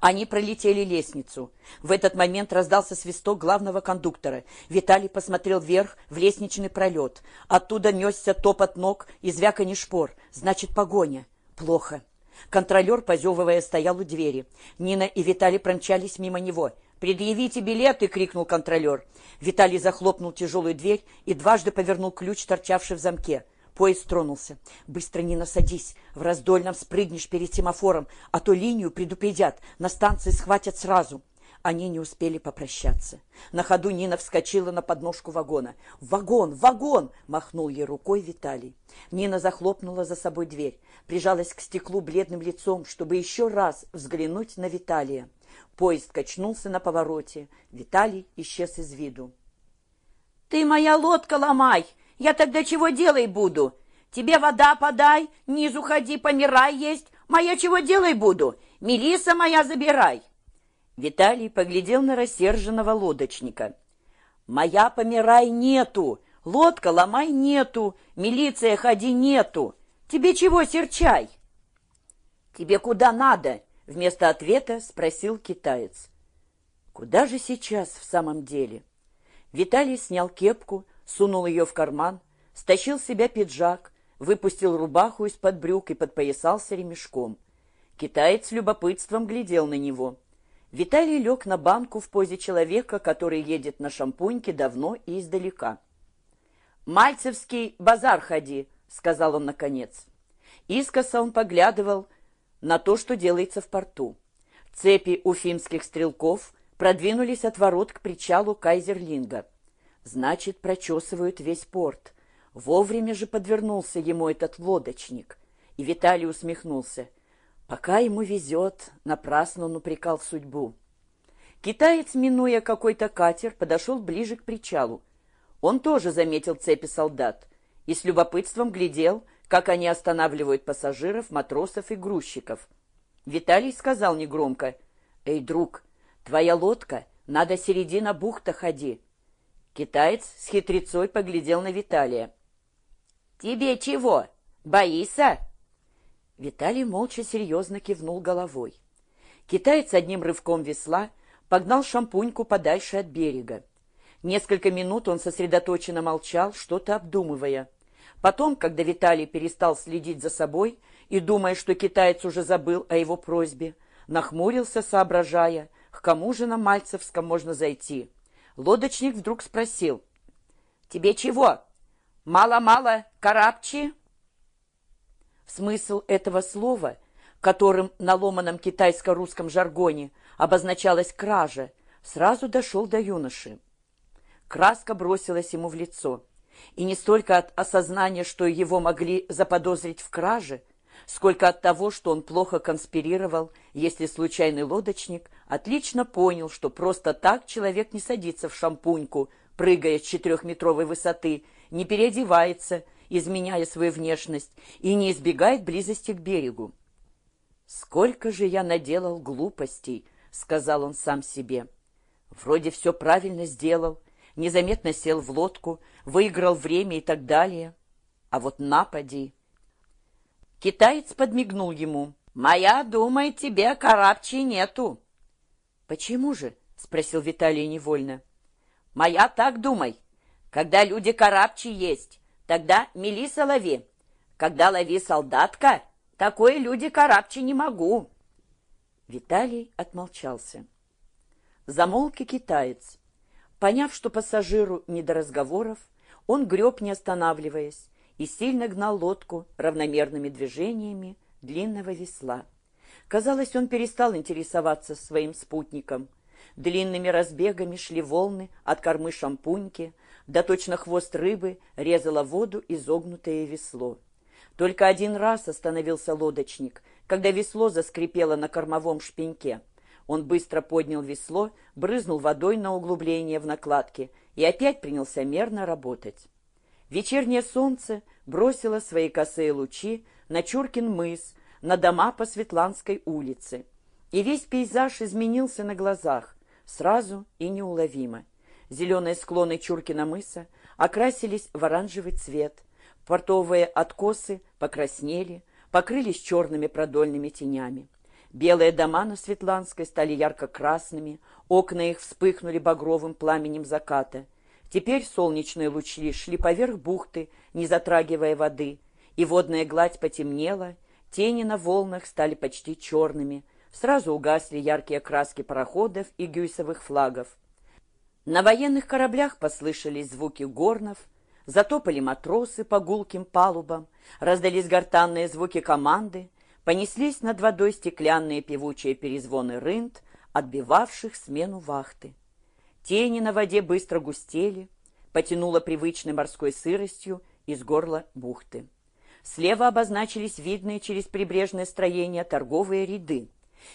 Они пролетели лестницу. В этот момент раздался свисток главного кондуктора. Виталий посмотрел вверх в лестничный пролет. Оттуда несся топот ног и звяканье шпор. Значит, погоня. Плохо. Контролер, позевывая, стоял у двери. Нина и Виталий промчались мимо него. «Предъявите билеты!» — крикнул контролер. Виталий захлопнул тяжелую дверь и дважды повернул ключ, торчавший в замке. Поезд тронулся. «Быстро не насадись. В раздольном спрыгнешь перед семафором, а то линию предупредят. На станции схватят сразу». Они не успели попрощаться. На ходу Нина вскочила на подножку вагона. «Вагон! Вагон!» — махнул ей рукой Виталий. Нина захлопнула за собой дверь, прижалась к стеклу бледным лицом, чтобы еще раз взглянуть на Виталия. Поезд качнулся на повороте. Виталий исчез из виду. «Ты моя лодка ломай!» Я тогда чего делай буду? Тебе вода подай, низу ходи, помирай есть. Моя чего делай буду? Мелиса моя забирай. Виталий поглядел на рассерженного лодочника. Моя помирай нету, лодка ломай нету, милиция ходи нету. Тебе чего серчай? Тебе куда надо? Вместо ответа спросил китаец. Куда же сейчас в самом деле? Виталий снял кепку, сунул ее в карман, стащил с себя пиджак, выпустил рубаху из-под брюк и подпоясался ремешком. Китаец с любопытством глядел на него. Виталий лег на банку в позе человека, который едет на шампуньке давно и издалека. «Мальцевский базар ходи», — сказал он наконец. Искоса он поглядывал на то, что делается в порту. Цепи уфимских стрелков продвинулись от ворот к причалу Кайзерлинга. Значит, прочесывают весь порт. Вовремя же подвернулся ему этот лодочник. И Виталий усмехнулся. Пока ему везет, напрасно он упрекал судьбу. Китаец, минуя какой-то катер, подошел ближе к причалу. Он тоже заметил цепи солдат и с любопытством глядел, как они останавливают пассажиров, матросов и грузчиков. Виталий сказал негромко, «Эй, друг, твоя лодка, надо середина бухта ходи». Китаец с хитрецой поглядел на Виталия. «Тебе чего? Боишься?» Виталий молча серьезно кивнул головой. Китаец одним рывком весла погнал шампуньку подальше от берега. Несколько минут он сосредоточенно молчал, что-то обдумывая. Потом, когда Виталий перестал следить за собой и, думая, что китаец уже забыл о его просьбе, нахмурился, соображая, к кому же на Мальцевском можно зайти. Лодочник вдруг спросил. «Тебе чего? Мало-мало карабчи?» Смысл этого слова, которым на ломаном китайско-русском жаргоне обозначалась кража, сразу дошел до юноши. Краска бросилась ему в лицо. И не столько от осознания, что его могли заподозрить в краже, сколько от того, что он плохо конспирировал, если случайный лодочник отлично понял, что просто так человек не садится в шампуньку, прыгая с четырехметровой высоты, не переодевается, изменяя свою внешность, и не избегает близости к берегу. «Сколько же я наделал глупостей!» — сказал он сам себе. «Вроде все правильно сделал, незаметно сел в лодку, выиграл время и так далее. А вот напади...» Китаец подмигнул ему. «Моя думает, тебе карабчи нету». «Почему же?» — спросил Виталий невольно. «Моя так думай. Когда люди карабчи есть, тогда мелиса лови. Когда лови солдатка, такое люди карабчи не могу». Виталий отмолчался. Замолк и китаец. Поняв, что пассажиру не до разговоров, он греб, не останавливаясь, и сильно гнал лодку равномерными движениями длинного весла. Казалось, он перестал интересоваться своим спутником. Длинными разбегами шли волны от кормы шампуньки, да точно хвост рыбы резало воду изогнутое весло. Только один раз остановился лодочник, когда весло заскрипело на кормовом шпеньке. Он быстро поднял весло, брызнул водой на углубление в накладке и опять принялся мерно работать. Вечернее солнце бросило свои косые лучи на Чуркин мыс, на дома по Светланской улице. И весь пейзаж изменился на глазах, сразу и неуловимо. Зеленые склоны Чуркина мыса окрасились в оранжевый цвет, портовые откосы покраснели, покрылись черными продольными тенями. Белые дома на Светланской стали ярко-красными, окна их вспыхнули багровым пламенем заката. Теперь солнечные лучи шли поверх бухты, не затрагивая воды, и водная гладь потемнела, тени на волнах стали почти черными, сразу угасли яркие краски пароходов и гюйсовых флагов. На военных кораблях послышались звуки горнов, затопали матросы по гулким палубам, раздались гортанные звуки команды, понеслись над водой стеклянные певучие перезвоны рынд, отбивавших смену вахты. Тени на воде быстро густели, потянуло привычной морской сыростью из горла бухты. Слева обозначились видные через прибрежное строение торговые ряды.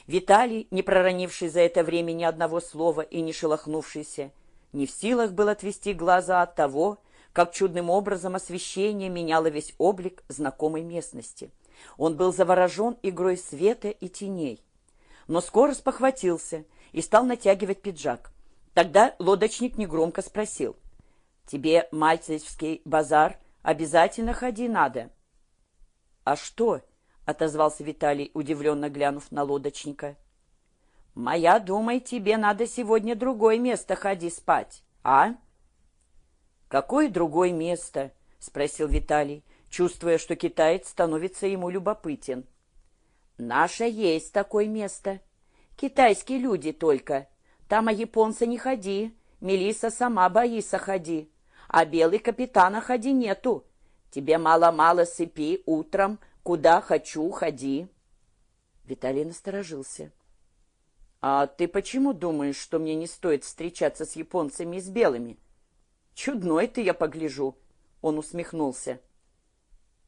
Виталий, не проронивший за это время ни одного слова и не шелохнувшийся, не в силах был отвести глаза от того, как чудным образом освещение меняло весь облик знакомой местности. Он был заворожен игрой света и теней. Но скоро спохватился и стал натягивать пиджак. Тогда лодочник негромко спросил. «Тебе Мальцевский базар обязательно ходи надо». «А что?» — отозвался Виталий, удивленно глянув на лодочника. «Моя, думай, тебе надо сегодня другое место ходи спать, а?» «Какое другое место?» — спросил Виталий, чувствуя, что китаец становится ему любопытен. «Наше есть такое место. Китайские люди только. Там, а японца не ходи. Мелиса сама боится ходи. А белый капитана ходи нету. Тебе мало-мало сыпи утром, куда хочу, ходи». Виталий насторожился. «А ты почему думаешь, что мне не стоит встречаться с японцами и с белыми?» «Чудной ты, я погляжу», — он усмехнулся.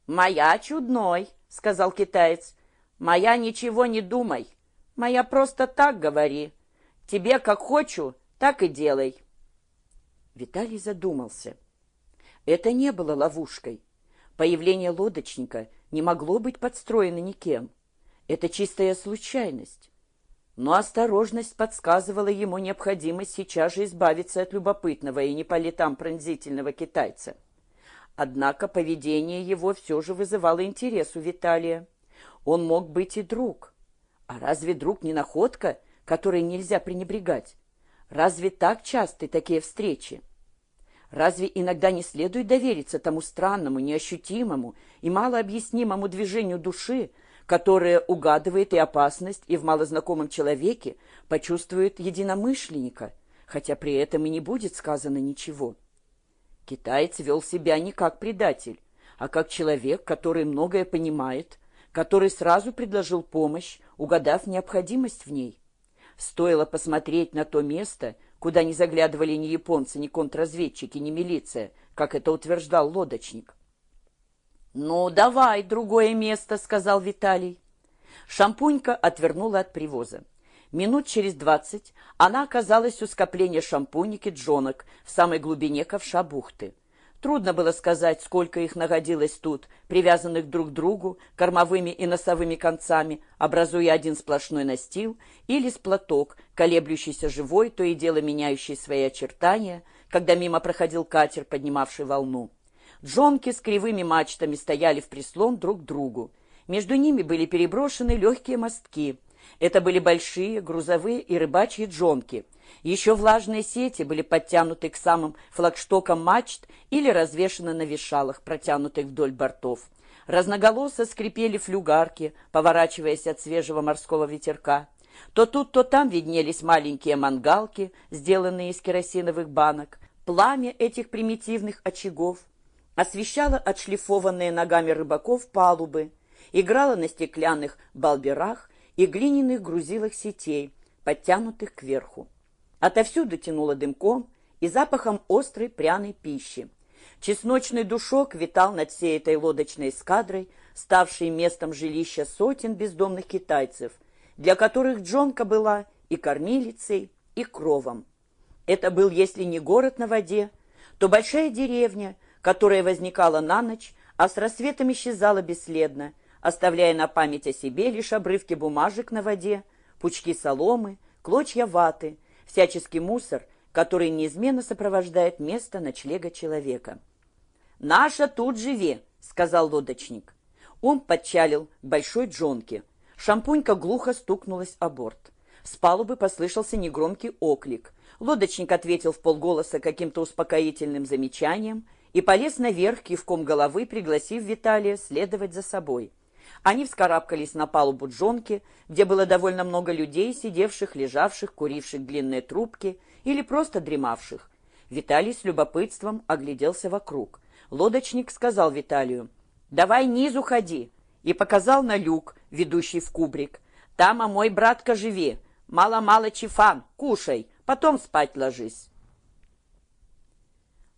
«Моя чудной», — сказал китаец. «Моя ничего не думай. Моя просто так говори. Тебе как хочу, так и делай». Виталий задумался. Это не было ловушкой. Появление лодочника не могло быть подстроено никем. Это чистая случайность но осторожность подсказывала ему необходимость сейчас же избавиться от любопытного и не по летам пронзительного китайца. Однако поведение его все же вызывало интерес у Виталия. Он мог быть и друг. А разве друг не находка, которой нельзя пренебрегать? Разве так часты такие встречи? Разве иногда не следует довериться тому странному, неощутимому и малообъяснимому движению души, которое угадывает и опасность, и в малознакомом человеке почувствует единомышленника, хотя при этом и не будет сказано ничего. Китаец вел себя не как предатель, а как человек, который многое понимает, который сразу предложил помощь, угадав необходимость в ней. Стоило посмотреть на то место, куда не заглядывали ни японцы, ни контрразведчики, ни милиция, как это утверждал лодочник. «Ну, давай другое место», — сказал Виталий. Шампунька отвернула от привоза. Минут через двадцать она оказалась у скопления шампунек и джонок в самой глубине ковша бухты. Трудно было сказать, сколько их находилось тут, привязанных друг к другу кормовыми и носовыми концами, образуя один сплошной настил, или с платок, колеблющийся живой, то и дело меняющий свои очертания, когда мимо проходил катер, поднимавший волну. Джонки с кривыми мачтами стояли в прислон друг к другу. Между ними были переброшены легкие мостки. Это были большие грузовые и рыбачьи джонки. Еще влажные сети были подтянуты к самым флагштокам мачт или развешаны на вешалах, протянутых вдоль бортов. Разноголосо скрипели флюгарки, поворачиваясь от свежего морского ветерка. То тут, то там виднелись маленькие мангалки, сделанные из керосиновых банок. Пламя этих примитивных очагов освещала отшлифованные ногами рыбаков палубы, играла на стеклянных балберах и глиняных грузилах сетей, подтянутых кверху. Отовсюду тянуло дымком и запахом острой пряной пищи. Чесночный душок витал над всей этой лодочной эскадрой, ставшей местом жилища сотен бездомных китайцев, для которых Джонка была и кормилицей, и кровом. Это был, если не город на воде, то большая деревня, которая возникала на ночь, а с рассветом исчезала бесследно, оставляя на память о себе лишь обрывки бумажек на воде, пучки соломы, клочья ваты, всяческий мусор, который неизменно сопровождает место ночлега человека. «Наша тут живи», — сказал лодочник. Он подчалил большой джонке. Шампунька глухо стукнулась о борт. С палубы послышался негромкий оклик. Лодочник ответил в полголоса каким-то успокоительным замечанием и полез наверх, кивком головы пригласив Виталия следовать за собой. Они вскарабкались на палубу джонки, где было довольно много людей, сидевших, лежавших, куривших длинные трубки или просто дремавших. Виталий с любопытством огляделся вокруг. Лодочник сказал Виталию, «Давай низу ходи», и показал на люк, ведущий в кубрик. «Там, а мой братка, живи. Мало-мало чифан, кушай, потом спать ложись».